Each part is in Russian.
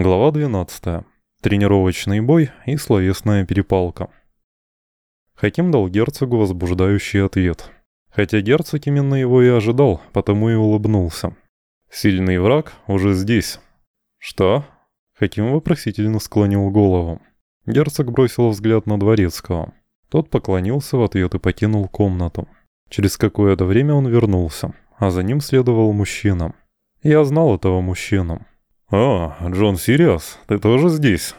Глава 12. Тренировочный бой и словесная перепалка. Хаким дал герцогу возбуждающий ответ. Хотя герцог именно его и ожидал, потому и улыбнулся. «Сильный враг уже здесь». «Что?» Хаким вопросительно склонил голову. Герцог бросил взгляд на Дворецкого. Тот поклонился в ответ и покинул комнату. Через какое-то время он вернулся, а за ним следовал мужчина. Я знал этого мужчину. «О, Джон Сириас, ты тоже здесь?»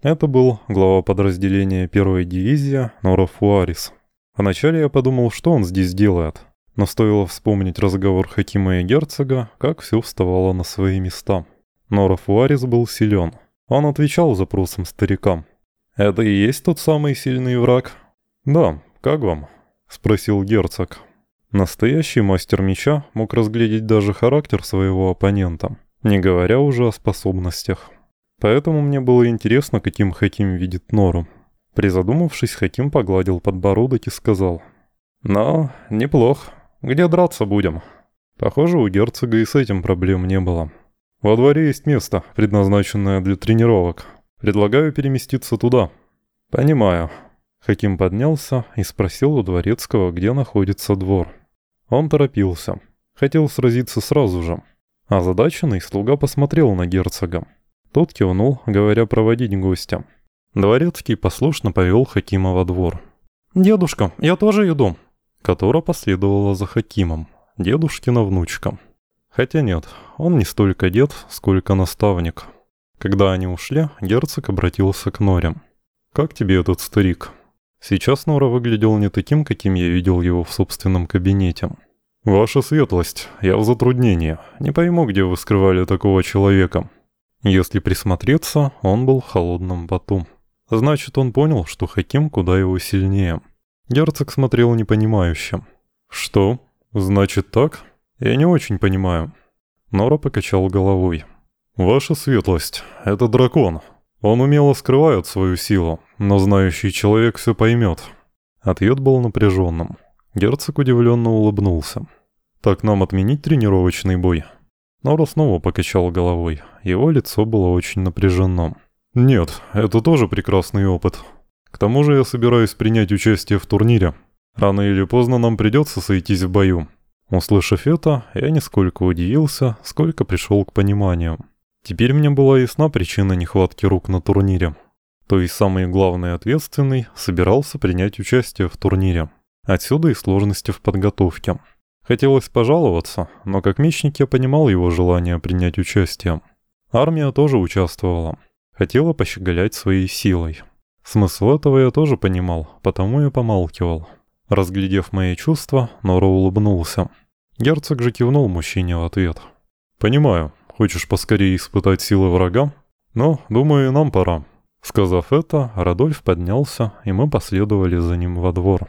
Это был глава подразделения первой дивизии Нора Фуарис. Вначале я подумал, что он здесь делает. Но стоило вспомнить разговор Хакима и Герцога, как все вставало на свои места. Нора Фуарис был силен. Он отвечал запросам старикам. «Это и есть тот самый сильный враг?» «Да, как вам?» – спросил Герцог. Настоящий мастер меча мог разглядеть даже характер своего оппонента не говоря уже о способностях. Поэтому мне было интересно, каким Хаким видит Нору. Призадумавшись, Хаким погладил подбородок и сказал. «Но, неплохо. Где драться будем?» Похоже, у герцога и с этим проблем не было. «Во дворе есть место, предназначенное для тренировок. Предлагаю переместиться туда». «Понимаю». Хаким поднялся и спросил у дворецкого, где находится двор. Он торопился. Хотел сразиться сразу же. Озадаченный слуга посмотрел на герцога. Тот кивнул, говоря проводить гостя. Дворецкий послушно повел Хакима во двор. «Дедушка, я тоже иду», которая последовала за Хакимом, дедушкина внучка. Хотя нет, он не столько дед, сколько наставник. Когда они ушли, герцог обратился к Норе. «Как тебе этот старик?» Сейчас Нора выглядел не таким, каким я видел его в собственном кабинете. «Ваша светлость, я в затруднении. Не пойму, где вы скрывали такого человека». Если присмотреться, он был в холодном поту. Значит, он понял, что Хаким куда его сильнее. Герцог смотрел непонимающе. «Что? Значит так? Я не очень понимаю». Нора покачал головой. «Ваша светлость, это дракон. Он умело скрывает свою силу, но знающий человек все поймет». Ответ был напряженным. Герцог удивленно улыбнулся. «Так нам отменить тренировочный бой?» Нора снова покачал головой. Его лицо было очень напряженным. «Нет, это тоже прекрасный опыт. К тому же я собираюсь принять участие в турнире. Рано или поздно нам придется сойтись в бою». Услышав это, я нисколько удивился, сколько пришел к пониманию. Теперь мне была ясна причина нехватки рук на турнире. То есть самый главный ответственный собирался принять участие в турнире. Отсюда и сложности в подготовке. Хотелось пожаловаться, но как мечник я понимал его желание принять участие. Армия тоже участвовала. Хотела пощеголять своей силой. Смысл этого я тоже понимал, потому и помалкивал. Разглядев мои чувства, Норо улыбнулся. Герцог же кивнул мужчине в ответ. «Понимаю, хочешь поскорее испытать силы врага? Но, думаю, и нам пора». Сказав это, Радольф поднялся, и мы последовали за ним во двор.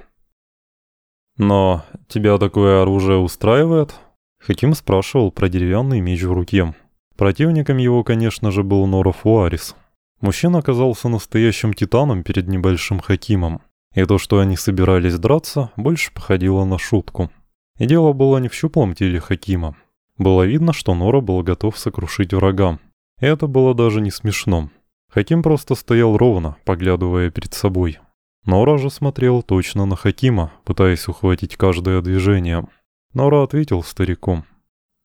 «Но тебя такое оружие устраивает?» Хаким спрашивал про деревянный меч в руке. Противником его, конечно же, был Норов Уарис. Мужчина оказался настоящим титаном перед небольшим Хакимом. И то, что они собирались драться, больше походило на шутку. И дело было не в щуплом теле Хакима. Было видно, что Нора был готов сокрушить врага. И это было даже не смешно. Хаким просто стоял ровно, поглядывая перед собой. Нора же смотрел точно на Хакима, пытаясь ухватить каждое движение. Нора ответил стариком.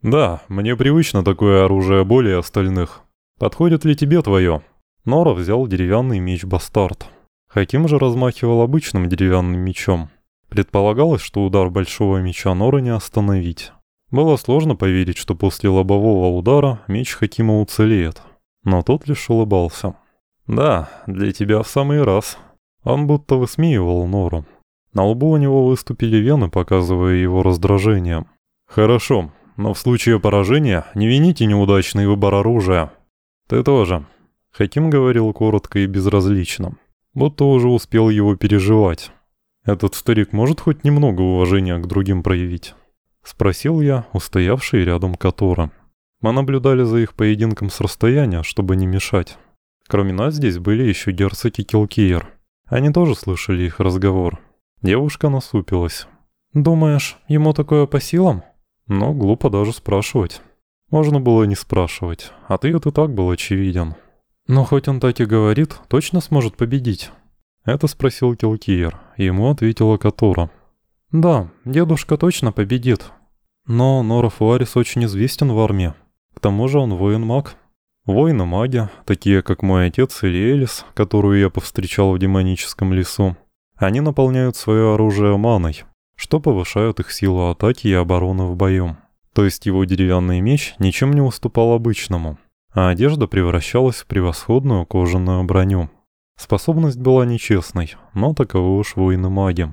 «Да, мне привычно такое оружие более остальных. Подходит ли тебе твое?» Нора взял деревянный меч-бастард. Хаким же размахивал обычным деревянным мечом. Предполагалось, что удар большого меча Нора не остановить. Было сложно поверить, что после лобового удара меч Хакима уцелеет. Но тот лишь улыбался. «Да, для тебя в самый раз», он будто высмеивал Нору. На лбу у него выступили вены, показывая его раздражение. «Хорошо, но в случае поражения не вините неудачный выбор оружия. Ты тоже». Хаким говорил коротко и безразлично, будто уже успел его переживать. «Этот старик может хоть немного уважения к другим проявить?» Спросил я, устоявший рядом Котора. Мы наблюдали за их поединком с расстояния, чтобы не мешать. Кроме нас здесь были еще герцог и Килкиер. Они тоже слышали их разговор. Девушка насупилась. «Думаешь, ему такое по силам?» Но глупо даже спрашивать. Можно было не спрашивать. Ответ и так был очевиден. «Но хоть он так и говорит, точно сможет победить?» Это спросил Килкиер, ему ответила Катура. «Да, дедушка точно победит. Но Норов Уарис очень известен в армии. К тому же он воин-маг. Воины-маги, такие как мой отец или Элис, которую я повстречал в демоническом лесу, они наполняют свое оружие маной, что повышает их силу атаки и обороны в бою. То есть его деревянный меч ничем не уступал обычному, а одежда превращалась в превосходную кожаную броню. Способность была нечестной, но таковы уж воины-маги.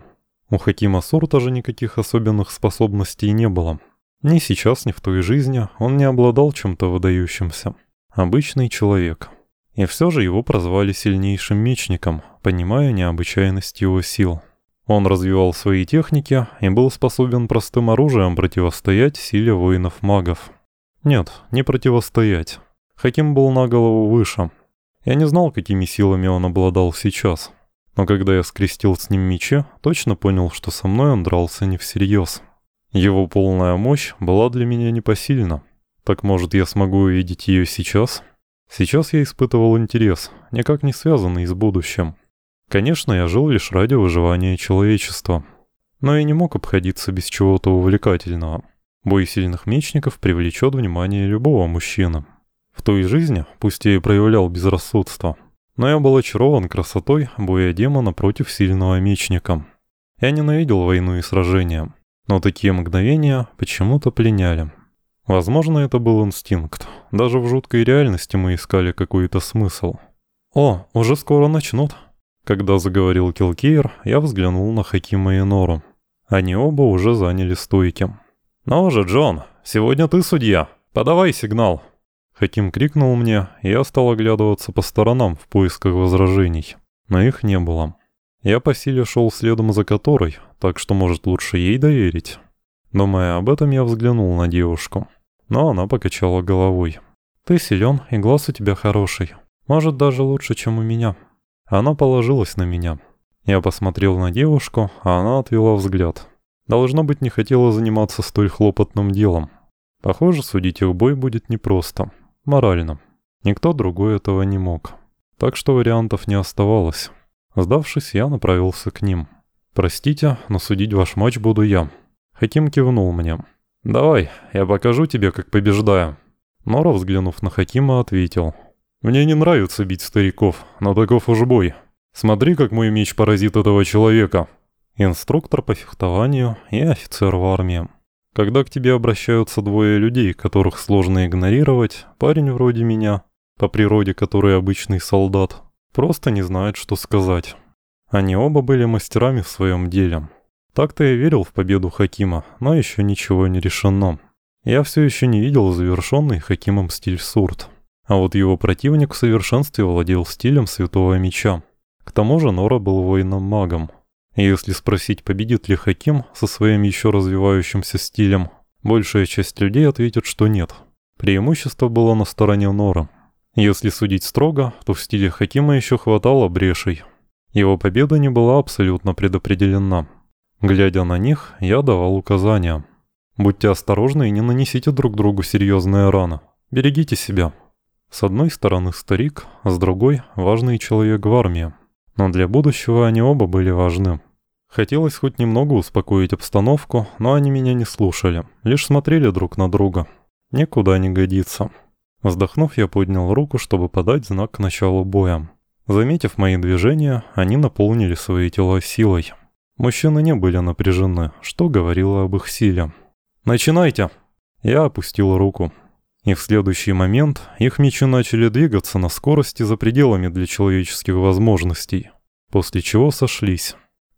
У Хакима Сурта же никаких особенных способностей не было. Ни сейчас, ни в той жизни он не обладал чем-то выдающимся. Обычный человек. И все же его прозвали сильнейшим мечником, понимая необычайность его сил. Он развивал свои техники и был способен простым оружием противостоять силе воинов-магов. Нет, не противостоять. Хаким был на голову выше. Я не знал, какими силами он обладал сейчас. Но когда я скрестил с ним мечи, точно понял, что со мной он дрался не всерьез. Его полная мощь была для меня непосильна. Так может я смогу увидеть ее сейчас? Сейчас я испытывал интерес, никак не связанный с будущим. Конечно, я жил лишь ради выживания человечества. Но я не мог обходиться без чего-то увлекательного. Бой сильных мечников привлечет внимание любого мужчины. В той жизни, пусть я и проявлял безрассудство, но я был очарован красотой боя демона против сильного мечника. Я ненавидел войну и сражения, но такие мгновения почему-то пленяли. Возможно, это был инстинкт. Даже в жуткой реальности мы искали какой-то смысл. «О, уже скоро начнут». Когда заговорил Килкейр, я взглянул на Хакима и Нору. Они оба уже заняли стойки. «Ну же, Джон, сегодня ты судья. Подавай сигнал». Хаким крикнул мне, и я стал оглядываться по сторонам в поисках возражений. Но их не было. Я по силе шел следом за которой, так что, может, лучше ей доверить. Думая об этом, я взглянул на девушку но она покачала головой. «Ты силен, и глаз у тебя хороший. Может, даже лучше, чем у меня». Она положилась на меня. Я посмотрел на девушку, а она отвела взгляд. Должно быть, не хотела заниматься столь хлопотным делом. Похоже, судить их бой будет непросто. Морально. Никто другой этого не мог. Так что вариантов не оставалось. Сдавшись, я направился к ним. «Простите, но судить ваш матч буду я». Хаким кивнул мне. «Давай, я покажу тебе, как побеждаю». Нора, взглянув на Хакима, ответил. «Мне не нравится бить стариков, но таков уж бой. Смотри, как мой меч поразит этого человека». Инструктор по фехтованию и офицер в армии. Когда к тебе обращаются двое людей, которых сложно игнорировать, парень вроде меня, по природе который обычный солдат, просто не знает, что сказать. Они оба были мастерами в своем деле. Так-то я верил в победу Хакима, но еще ничего не решено. Я все еще не видел завершенный Хакимом стиль Сурт. А вот его противник в совершенстве владел стилем Святого Меча. К тому же Нора был воином-магом. Если спросить, победит ли Хаким со своим еще развивающимся стилем, большая часть людей ответит, что нет. Преимущество было на стороне Нора. Если судить строго, то в стиле Хакима еще хватало брешей. Его победа не была абсолютно предопределена. Глядя на них, я давал указания. Будьте осторожны и не нанесите друг другу серьезные раны. Берегите себя. С одной стороны старик, с другой – важный человек в армии. Но для будущего они оба были важны. Хотелось хоть немного успокоить обстановку, но они меня не слушали, лишь смотрели друг на друга. Никуда не годится. Вздохнув, я поднял руку, чтобы подать знак к началу боя. Заметив мои движения, они наполнили свои тела силой. Мужчины не были напряжены, что говорило об их силе. «Начинайте!» Я опустил руку. И в следующий момент их мечи начали двигаться на скорости за пределами для человеческих возможностей, после чего сошлись.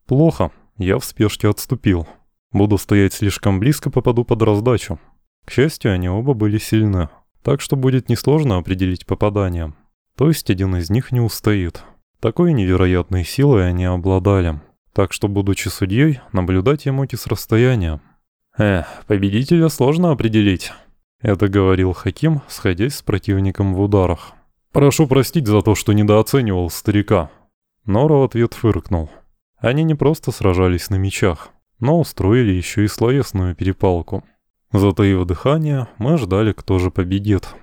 Плохо, я в спешке отступил. Буду стоять слишком близко, попаду под раздачу. К счастью, они оба были сильны, так что будет несложно определить попадание. То есть один из них не устоит. Такой невероятной силой они обладали. Так что, будучи судьей, наблюдать я мог и с расстояния. «Эх, победителя сложно определить», — это говорил Хаким, сходясь с противником в ударах. «Прошу простить за то, что недооценивал старика». Нора в ответ фыркнул. Они не просто сражались на мечах, но устроили еще и словесную перепалку. Затаив дыхание, мы ждали, кто же победит.